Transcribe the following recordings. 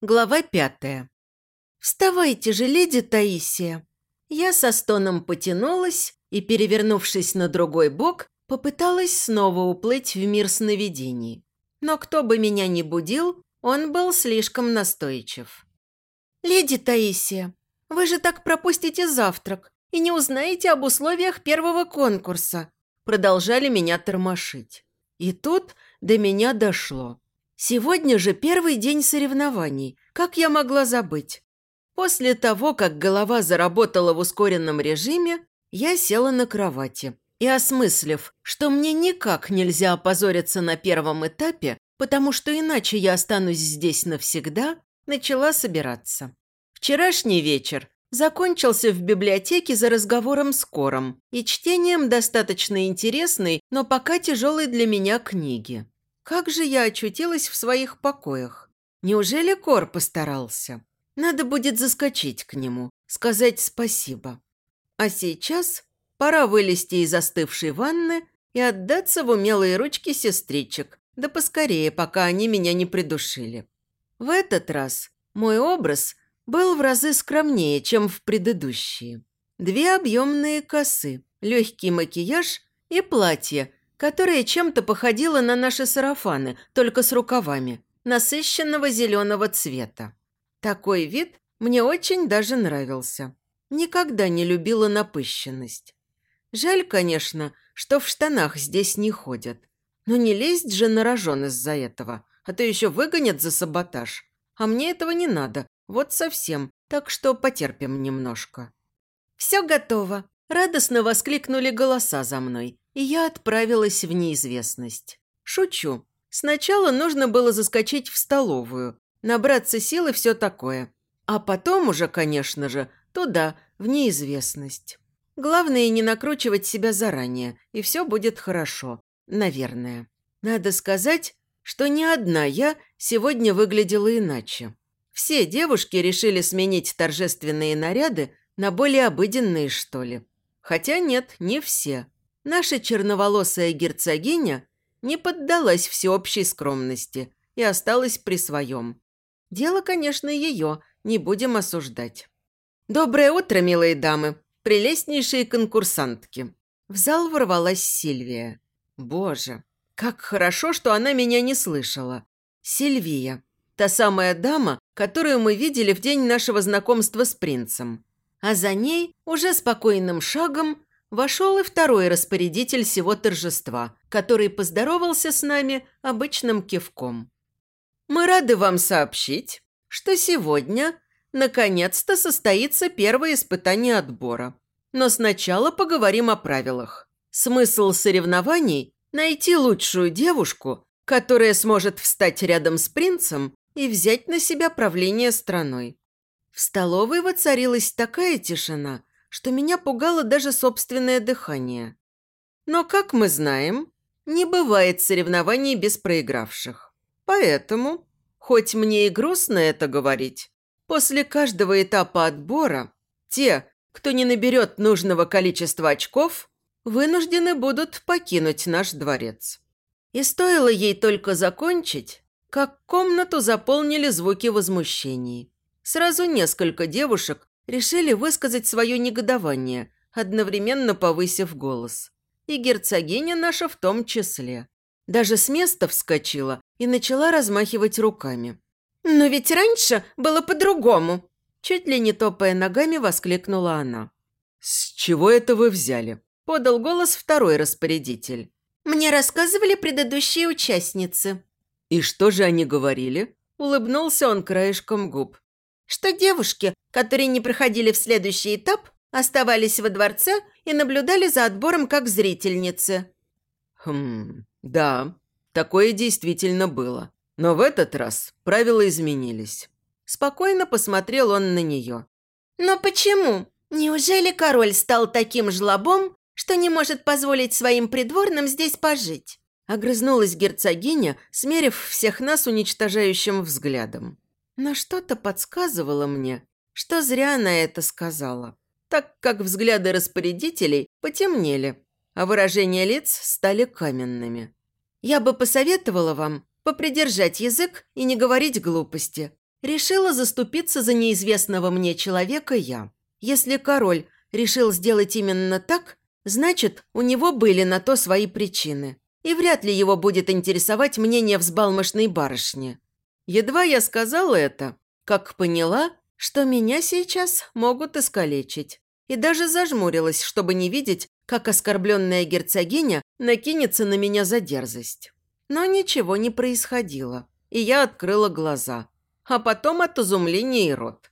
Глава пятая. «Вставайте же, леди Таисия!» Я со стоном потянулась и, перевернувшись на другой бок, попыталась снова уплыть в мир сновидений. Но кто бы меня ни будил, он был слишком настойчив. «Леди Таисия, вы же так пропустите завтрак и не узнаете об условиях первого конкурса!» Продолжали меня тормошить. И тут до меня дошло. Сегодня же первый день соревнований. Как я могла забыть? После того, как голова заработала в ускоренном режиме, я села на кровати и, осмыслив, что мне никак нельзя опозориться на первом этапе, потому что иначе я останусь здесь навсегда, начала собираться. Вчерашний вечер закончился в библиотеке за разговором с Кором и чтением достаточно интересной, но пока тяжелой для меня книги. Как же я очутилась в своих покоях? Неужели Кор постарался? Надо будет заскочить к нему, сказать спасибо. А сейчас пора вылезти из остывшей ванны и отдаться в умелые ручки сестричек, да поскорее, пока они меня не придушили. В этот раз мой образ был в разы скромнее, чем в предыдущие. Две объемные косы, легкий макияж и платье, которая чем-то походила на наши сарафаны, только с рукавами, насыщенного зеленого цвета. Такой вид мне очень даже нравился. Никогда не любила напыщенность. Жаль, конечно, что в штанах здесь не ходят. Но не лезть же на рожон из-за этого, а то еще выгонят за саботаж. А мне этого не надо, вот совсем, так что потерпим немножко. «Все готово!» – радостно воскликнули голоса за мной, и я отправилась в неизвестность. Шучу. Сначала нужно было заскочить в столовую, набраться сил и все такое. А потом уже, конечно же, туда, в неизвестность. Главное не накручивать себя заранее, и все будет хорошо. Наверное. Надо сказать, что ни одна я сегодня выглядела иначе. Все девушки решили сменить торжественные наряды на более обыденные, что ли. Хотя нет, не все наша черноволосая герцогиня не поддалась всеобщей скромности и осталась при своем. Дело, конечно, ее, не будем осуждать. «Доброе утро, милые дамы, прелестнейшие конкурсантки!» В зал ворвалась Сильвия. «Боже, как хорошо, что она меня не слышала!» Сильвия, та самая дама, которую мы видели в день нашего знакомства с принцем. А за ней, уже спокойным шагом, вошел и второй распорядитель всего торжества, который поздоровался с нами обычным кивком. «Мы рады вам сообщить, что сегодня наконец-то состоится первое испытание отбора. Но сначала поговорим о правилах. Смысл соревнований – найти лучшую девушку, которая сможет встать рядом с принцем и взять на себя правление страной. В столовой воцарилась такая тишина – что меня пугало даже собственное дыхание. Но, как мы знаем, не бывает соревнований без проигравших. Поэтому, хоть мне и грустно это говорить, после каждого этапа отбора те, кто не наберет нужного количества очков, вынуждены будут покинуть наш дворец. И стоило ей только закончить, как комнату заполнили звуки возмущений. Сразу несколько девушек решили высказать свое негодование, одновременно повысив голос. И герцогиня наша в том числе. Даже с места вскочила и начала размахивать руками. «Но ведь раньше было по-другому!» Чуть ли не топая ногами, воскликнула она. «С чего это вы взяли?» – подал голос второй распорядитель. «Мне рассказывали предыдущие участницы». «И что же они говорили?» – улыбнулся он краешком губ что девушки, которые не проходили в следующий этап, оставались во дворце и наблюдали за отбором как зрительницы. Хм, да, такое действительно было. Но в этот раз правила изменились. Спокойно посмотрел он на нее. «Но почему? Неужели король стал таким жлобом, что не может позволить своим придворным здесь пожить?» Огрызнулась герцогиня, смерив всех нас уничтожающим взглядом. Но что-то подсказывало мне, что зря она это сказала, так как взгляды распорядителей потемнели, а выражения лиц стали каменными. Я бы посоветовала вам попридержать язык и не говорить глупости, решила заступиться за неизвестного мне человека я. Если король решил сделать именно так, значит, у него были на то свои причины. И вряд ли его будет интересовать мнение взбалмошной барышни. Едва я сказала это, как поняла, что меня сейчас могут искалечить. И даже зажмурилась, чтобы не видеть, как оскорбленная герцогиня накинется на меня за дерзость. Но ничего не происходило, и я открыла глаза, а потом от изумления и рот.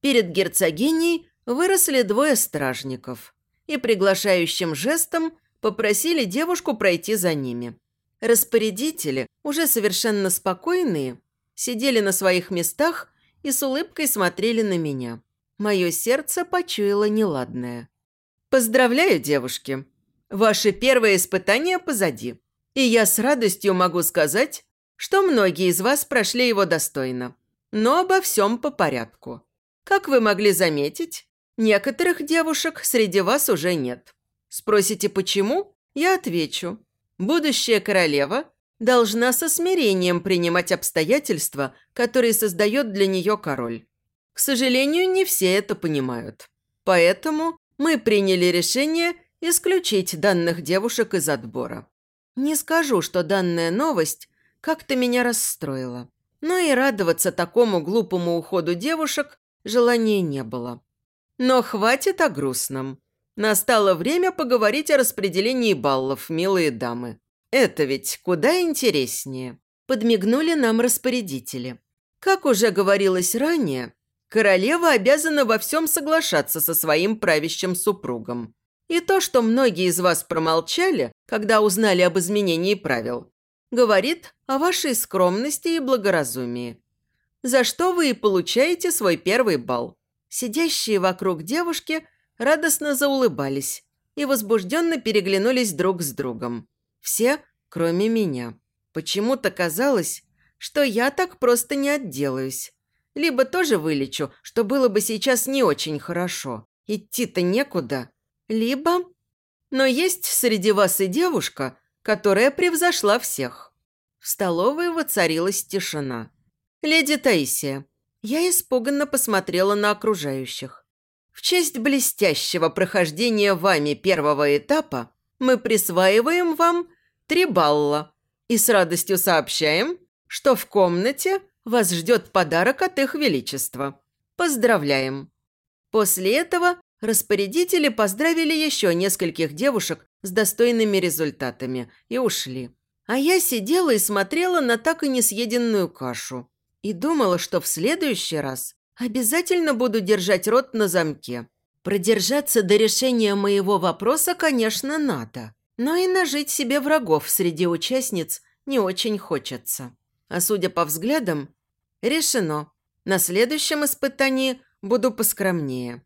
Перед герцогиней выросли двое стражников и приглашающим жестом попросили девушку пройти за ними. Распорядители, уже совершенно спокойные, сидели на своих местах и с улыбкой смотрели на меня. Мое сердце почуяло неладное. «Поздравляю, девушки! Ваше первое испытание позади. И я с радостью могу сказать, что многие из вас прошли его достойно. Но обо всем по порядку. Как вы могли заметить, некоторых девушек среди вас уже нет. Спросите, почему? Я отвечу. Будущая королева должна со смирением принимать обстоятельства, которые создает для нее король. К сожалению, не все это понимают. Поэтому мы приняли решение исключить данных девушек из отбора. Не скажу, что данная новость как-то меня расстроила. Но и радоваться такому глупому уходу девушек желания не было. Но хватит о грустном. Настало время поговорить о распределении баллов, милые дамы. Это ведь куда интереснее. Подмигнули нам распорядители. Как уже говорилось ранее, королева обязана во всем соглашаться со своим правящим супругом. И то, что многие из вас промолчали, когда узнали об изменении правил, говорит о вашей скромности и благоразумии. За что вы и получаете свой первый балл. Сидящие вокруг девушки радостно заулыбались и возбужденно переглянулись друг с другом. Все, кроме меня. Почему-то казалось, что я так просто не отделаюсь. Либо тоже вылечу, что было бы сейчас не очень хорошо. Идти-то некуда. Либо... Но есть среди вас и девушка, которая превзошла всех. В столовой воцарилась тишина. «Леди Таисия». Я испуганно посмотрела на окружающих. В честь блестящего прохождения вами первого этапа мы присваиваем вам три балла и с радостью сообщаем, что в комнате вас ждет подарок от их величества. Поздравляем. После этого Распорядители поздравили еще нескольких девушек с достойными результатами и ушли. А я сидела и смотрела на так и не съеденную кашу. И думала, что в следующий раз обязательно буду держать рот на замке. Продержаться до решения моего вопроса, конечно, надо. Но и нажить себе врагов среди участниц не очень хочется. А судя по взглядам, решено. На следующем испытании буду поскромнее.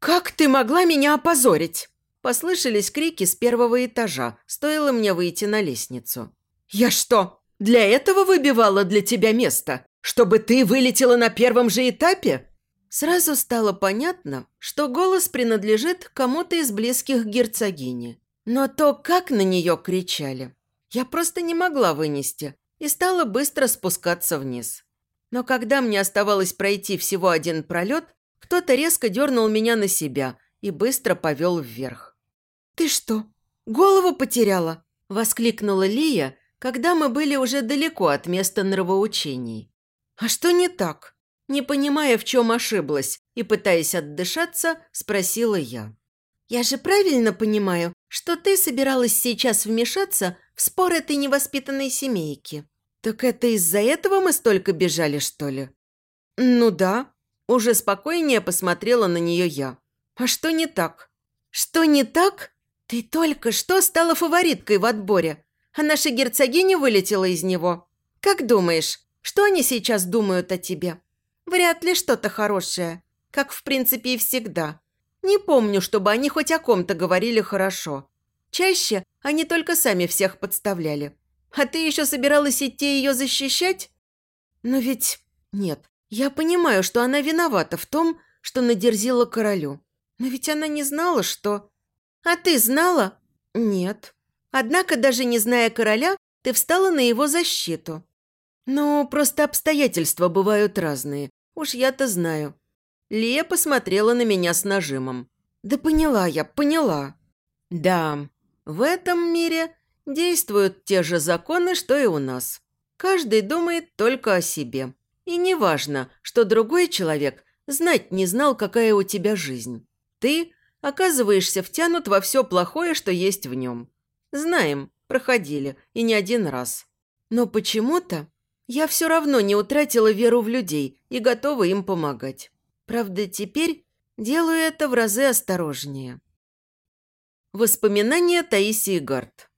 «Как ты могла меня опозорить?» Послышались крики с первого этажа, стоило мне выйти на лестницу. «Я что, для этого выбивала для тебя место? Чтобы ты вылетела на первом же этапе?» Сразу стало понятно, что голос принадлежит кому-то из близких герцогини. Но то, как на нее кричали, я просто не могла вынести и стала быстро спускаться вниз. Но когда мне оставалось пройти всего один пролет, кто-то резко дернул меня на себя и быстро повел вверх. «Ты что, голову потеряла?» – воскликнула Лия, когда мы были уже далеко от места нравоучений. «А что не так?» Не понимая, в чем ошиблась, и пытаясь отдышаться, спросила я. «Я же правильно понимаю, что ты собиралась сейчас вмешаться в спор этой невоспитанной семейки. Так это из-за этого мы столько бежали, что ли?» «Ну да», уже спокойнее посмотрела на нее я. «А что не так?» «Что не так? Ты только что стала фавориткой в отборе, а наша герцогиня вылетела из него. Как думаешь, что они сейчас думают о тебе? Вряд ли что-то хорошее, как в принципе и всегда. Не помню, чтобы они хоть о ком-то говорили хорошо. Чаще они только сами всех подставляли. А ты еще собиралась идти ее защищать? Но ведь... Нет, я понимаю, что она виновата в том, что надерзила королю. Но ведь она не знала, что... А ты знала? Нет. Однако, даже не зная короля, ты встала на его защиту. «Ну, просто обстоятельства бывают разные. Уж я-то знаю». Лия посмотрела на меня с нажимом. «Да поняла я, поняла». «Да, в этом мире действуют те же законы, что и у нас. Каждый думает только о себе. И не важно, что другой человек знать не знал, какая у тебя жизнь. Ты оказываешься втянут во все плохое, что есть в нем. Знаем, проходили, и не один раз. Но почему-то я все равно не утратила веру в людей и готова им помогать. Правда, теперь делаю это в разы осторожнее. Воспоминания Таисии Гарт.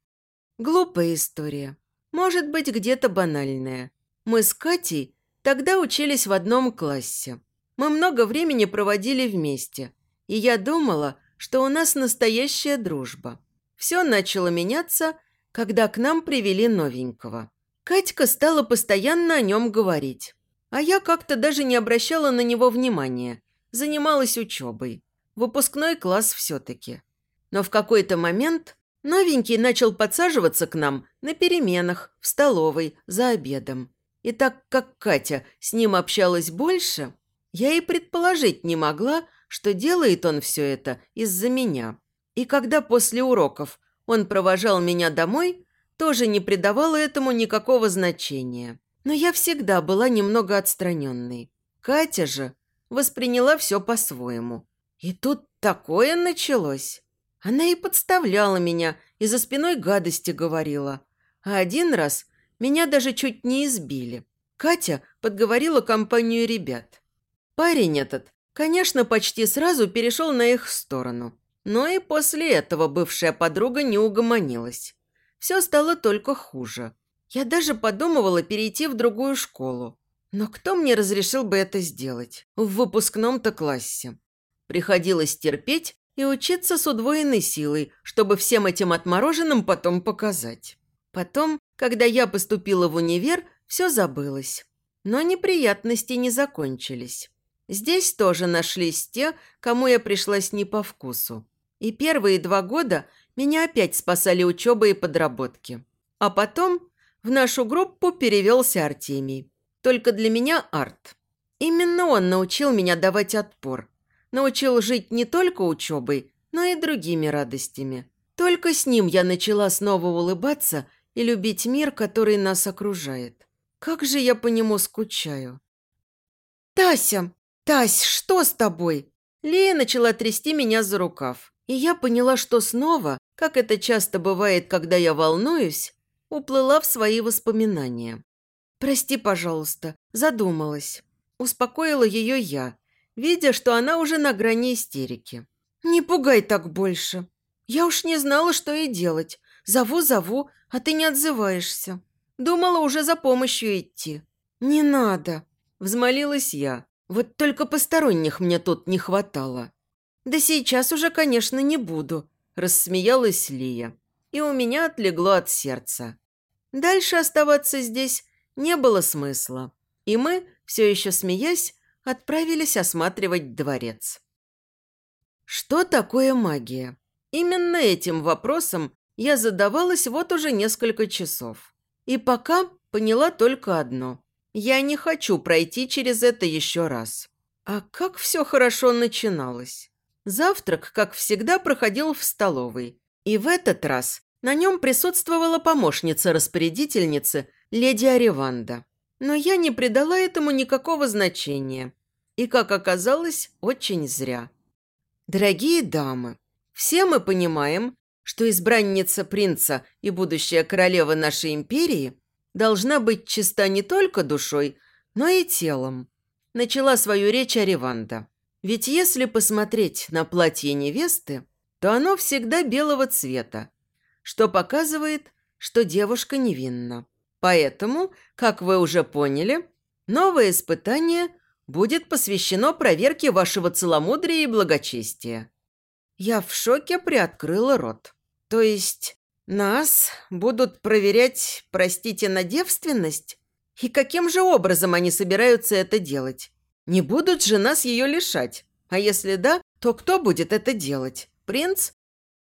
Глупая история. Может быть, где-то банальная. Мы с Катей тогда учились в одном классе. Мы много времени проводили вместе. И я думала, что у нас настоящая дружба. Все начало меняться, когда к нам привели новенького. Катька стала постоянно о нем говорить. А я как-то даже не обращала на него внимания. Занималась учебой. Выпускной класс все-таки. Но в какой-то момент новенький начал подсаживаться к нам на переменах, в столовой, за обедом. И так как Катя с ним общалась больше, я и предположить не могла, что делает он все это из-за меня. И когда после уроков он провожал меня домой, тоже не придавала этому никакого значения. Но я всегда была немного отстраненной. Катя же восприняла все по-своему. И тут такое началось. Она и подставляла меня, и за спиной гадости говорила. А один раз меня даже чуть не избили. Катя подговорила компанию ребят. Парень этот Конечно, почти сразу перешел на их сторону. Но и после этого бывшая подруга не угомонилась. Все стало только хуже. Я даже подумывала перейти в другую школу. Но кто мне разрешил бы это сделать? В выпускном-то классе. Приходилось терпеть и учиться с удвоенной силой, чтобы всем этим отмороженным потом показать. Потом, когда я поступила в универ, все забылось. Но неприятности не закончились. Здесь тоже нашлись те, кому я пришлась не по вкусу. И первые два года меня опять спасали учеба и подработки. А потом в нашу группу перевелся Артемий. Только для меня арт. Именно он научил меня давать отпор. Научил жить не только учебой, но и другими радостями. Только с ним я начала снова улыбаться и любить мир, который нас окружает. Как же я по нему скучаю. «Тася!» «Тась, что с тобой?» Лея начала трясти меня за рукав. И я поняла, что снова, как это часто бывает, когда я волнуюсь, уплыла в свои воспоминания. «Прости, пожалуйста, задумалась». Успокоила ее я, видя, что она уже на грани истерики. «Не пугай так больше. Я уж не знала, что и делать. Зову-зову, а ты не отзываешься. Думала уже за помощью идти». «Не надо», – взмолилась я, вот только посторонних мне тут не хватало. Да сейчас уже, конечно, не буду, рассмеялась Лия. И у меня отлегло от сердца. Дальше оставаться здесь не было смысла. И мы, все еще смеясь, отправились осматривать дворец. Что такое магия? Именно этим вопросом я задавалась вот уже несколько часов. И пока поняла только одно. Я не хочу пройти через это еще раз. А как все хорошо начиналось. Завтрак, как всегда, проходил в столовой. И в этот раз на нем присутствовала помощница распорядительницы, леди Ариванда. Но я не придала этому никакого значения. И, как оказалось, очень зря. Дорогие дамы, все мы понимаем, что избранница принца и будущая королева нашей империи должна быть чиста не только душой, но и телом. Начала свою речь Ариванда. Ведь если посмотреть на платье невесты, то оно всегда белого цвета, что показывает, что девушка невинна. Поэтому, как вы уже поняли, новое испытание будет посвящено проверке вашего целомудрия и благочестия. Я в шоке приоткрыла рот. То есть нас будут проверять, простите, на девственность? И каким же образом они собираются это делать? Не будут же нас ее лишать? А если да, то кто будет это делать? Принц?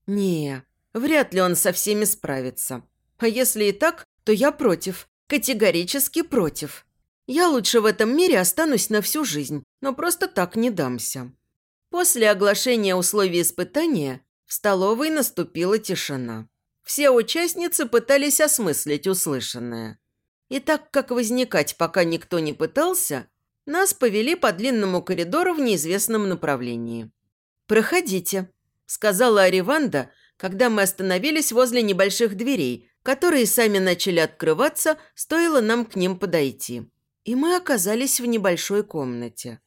Не, вряд ли он со всеми справится. А если и так, то я против. Категорически против. Я лучше в этом мире останусь на всю жизнь, но просто так не дамся. После оглашения условий испытания в столовой наступила тишина. Все участницы пытались осмыслить услышанное. И так как возникать пока никто не пытался, нас повели по длинному коридору в неизвестном направлении. «Проходите», – сказала Ариванда, когда мы остановились возле небольших дверей, которые сами начали открываться, стоило нам к ним подойти. И мы оказались в небольшой комнате.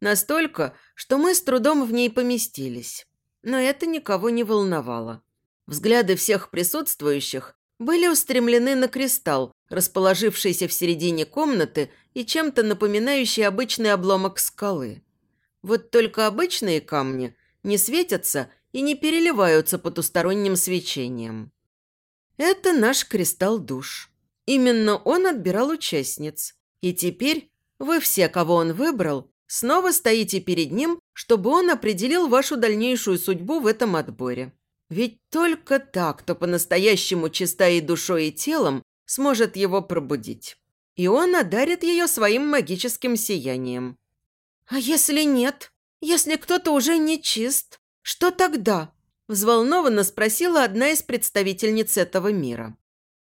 Настолько, что мы с трудом в ней поместились. Но это никого не волновало. Взгляды всех присутствующих были устремлены на кристалл, расположившийся в середине комнаты и чем-то напоминающий обычный обломок скалы. Вот только обычные камни не светятся и не переливаются потусторонним свечением. Это наш кристалл душ. Именно он отбирал участниц. И теперь вы все, кого он выбрал, снова стоите перед ним, чтобы он определил вашу дальнейшую судьбу в этом отборе. Ведь только так, кто по-настоящему чиста и душой, и телом, сможет его пробудить. И он одарит ее своим магическим сиянием. «А если нет? Если кто-то уже не чист? Что тогда?» Взволнованно спросила одна из представительниц этого мира.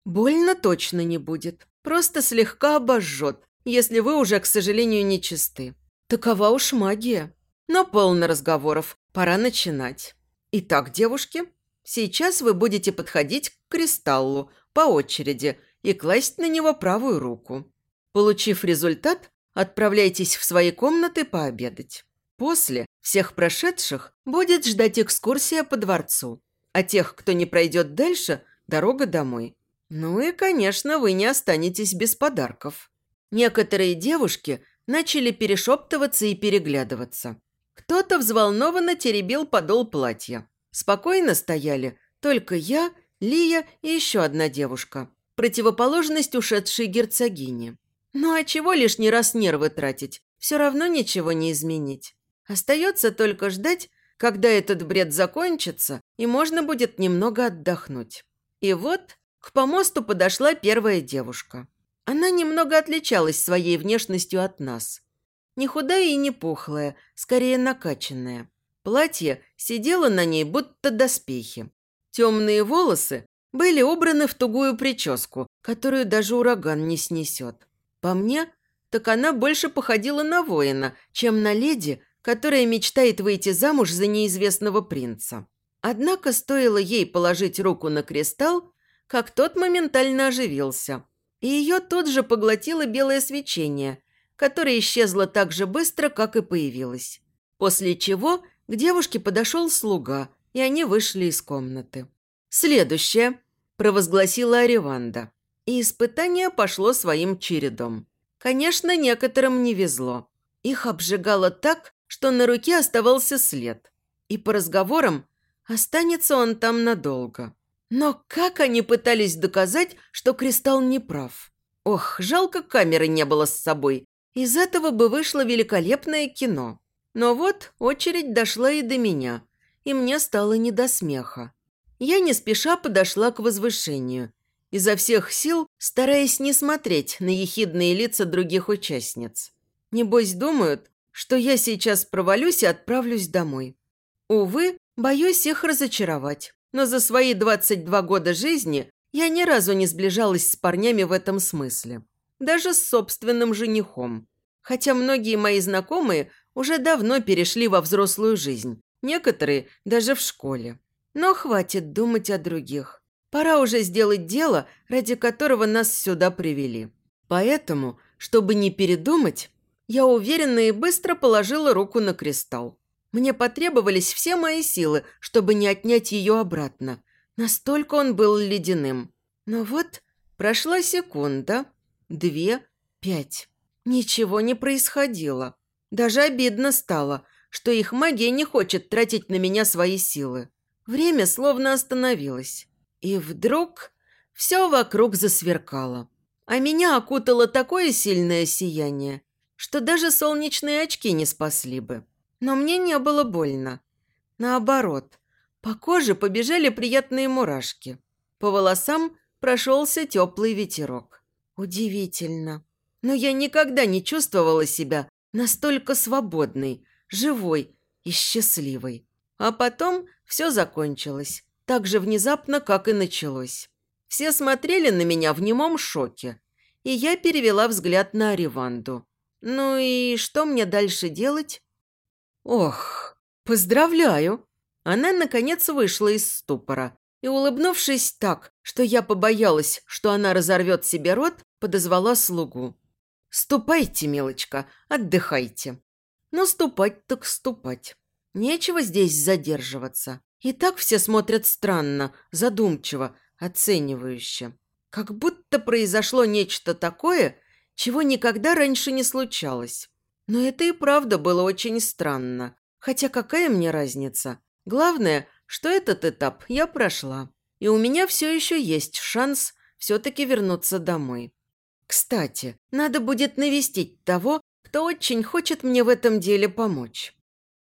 «Больно точно не будет. Просто слегка обожжет, если вы уже, к сожалению, не чисты. Такова уж магия. Но полно разговоров. Пора начинать. Итак, девушки, сейчас вы будете подходить к кристаллу по очереди и класть на него правую руку. Получив результат, отправляйтесь в свои комнаты пообедать. После всех прошедших будет ждать экскурсия по дворцу, а тех, кто не пройдет дальше, дорога домой. Ну и, конечно, вы не останетесь без подарков. Некоторые девушки начали перешептываться и переглядываться. Кто-то взволнованно теребил подол платья. Спокойно стояли только я, Лия и еще одна девушка. Противоположность ушедшей герцогини. Ну а чего лишний раз нервы тратить? Все равно ничего не изменить. Остается только ждать, когда этот бред закончится, и можно будет немного отдохнуть. И вот к помосту подошла первая девушка. Она немного отличалась своей внешностью от нас. Не худая и не пухлая, скорее накачанная. Платье сидело на ней, будто доспехи. Темные волосы были убраны в тугую прическу, которую даже ураган не снесет. По мне, так она больше походила на воина, чем на леди, которая мечтает выйти замуж за неизвестного принца. Однако стоило ей положить руку на кристалл, как тот моментально оживился – и ее тут же поглотило белое свечение, которое исчезло так же быстро, как и появилось. После чего к девушке подошел слуга, и они вышли из комнаты. «Следующее», – провозгласила Ариванда. И испытание пошло своим чередом. Конечно, некоторым не везло. Их обжигало так, что на руке оставался след. И по разговорам останется он там надолго. Но как они пытались доказать, что Кристалл не прав? Ох, жалко камеры не было с собой. Из этого бы вышло великолепное кино. Но вот очередь дошла и до меня, и мне стало не до смеха. Я не спеша подошла к возвышению, изо всех сил стараясь не смотреть на ехидные лица других участниц. Небось думают, что я сейчас провалюсь и отправлюсь домой. Увы, боюсь их разочаровать но за свои 22 года жизни я ни разу не сближалась с парнями в этом смысле. Даже с собственным женихом. Хотя многие мои знакомые уже давно перешли во взрослую жизнь, некоторые даже в школе. Но хватит думать о других. Пора уже сделать дело, ради которого нас сюда привели. Поэтому, чтобы не передумать, я уверенно и быстро положила руку на кристалл. Мне потребовались все мои силы, чтобы не отнять ее обратно. Настолько он был ледяным. Но вот прошла секунда, две, пять. Ничего не происходило. Даже обидно стало, что их магия не хочет тратить на меня свои силы. Время словно остановилось. И вдруг все вокруг засверкало. А меня окутало такое сильное сияние, что даже солнечные очки не спасли бы. Но мне не было больно. Наоборот, по коже побежали приятные мурашки. По волосам прошелся теплый ветерок. Удивительно. Но я никогда не чувствовала себя настолько свободной, живой и счастливой. А потом все закончилось, так же внезапно, как и началось. Все смотрели на меня в немом шоке, и я перевела взгляд на Ариванду. Ну и что мне дальше делать? Ох, поздравляю! Она, наконец, вышла из ступора и, улыбнувшись так, что я побоялась, что она разорвет себе рот, подозвала слугу. «Ступайте, милочка, отдыхайте». Ну, ступать так ступать. Нечего здесь задерживаться. И так все смотрят странно, задумчиво, оценивающе. Как будто произошло нечто такое, чего никогда раньше не случалось. Но это и правда было очень странно. Хотя какая мне разница? Главное, что этот этап я прошла. И у меня все еще есть шанс все-таки вернуться домой. Кстати, надо будет навестить того, кто очень хочет мне в этом деле помочь.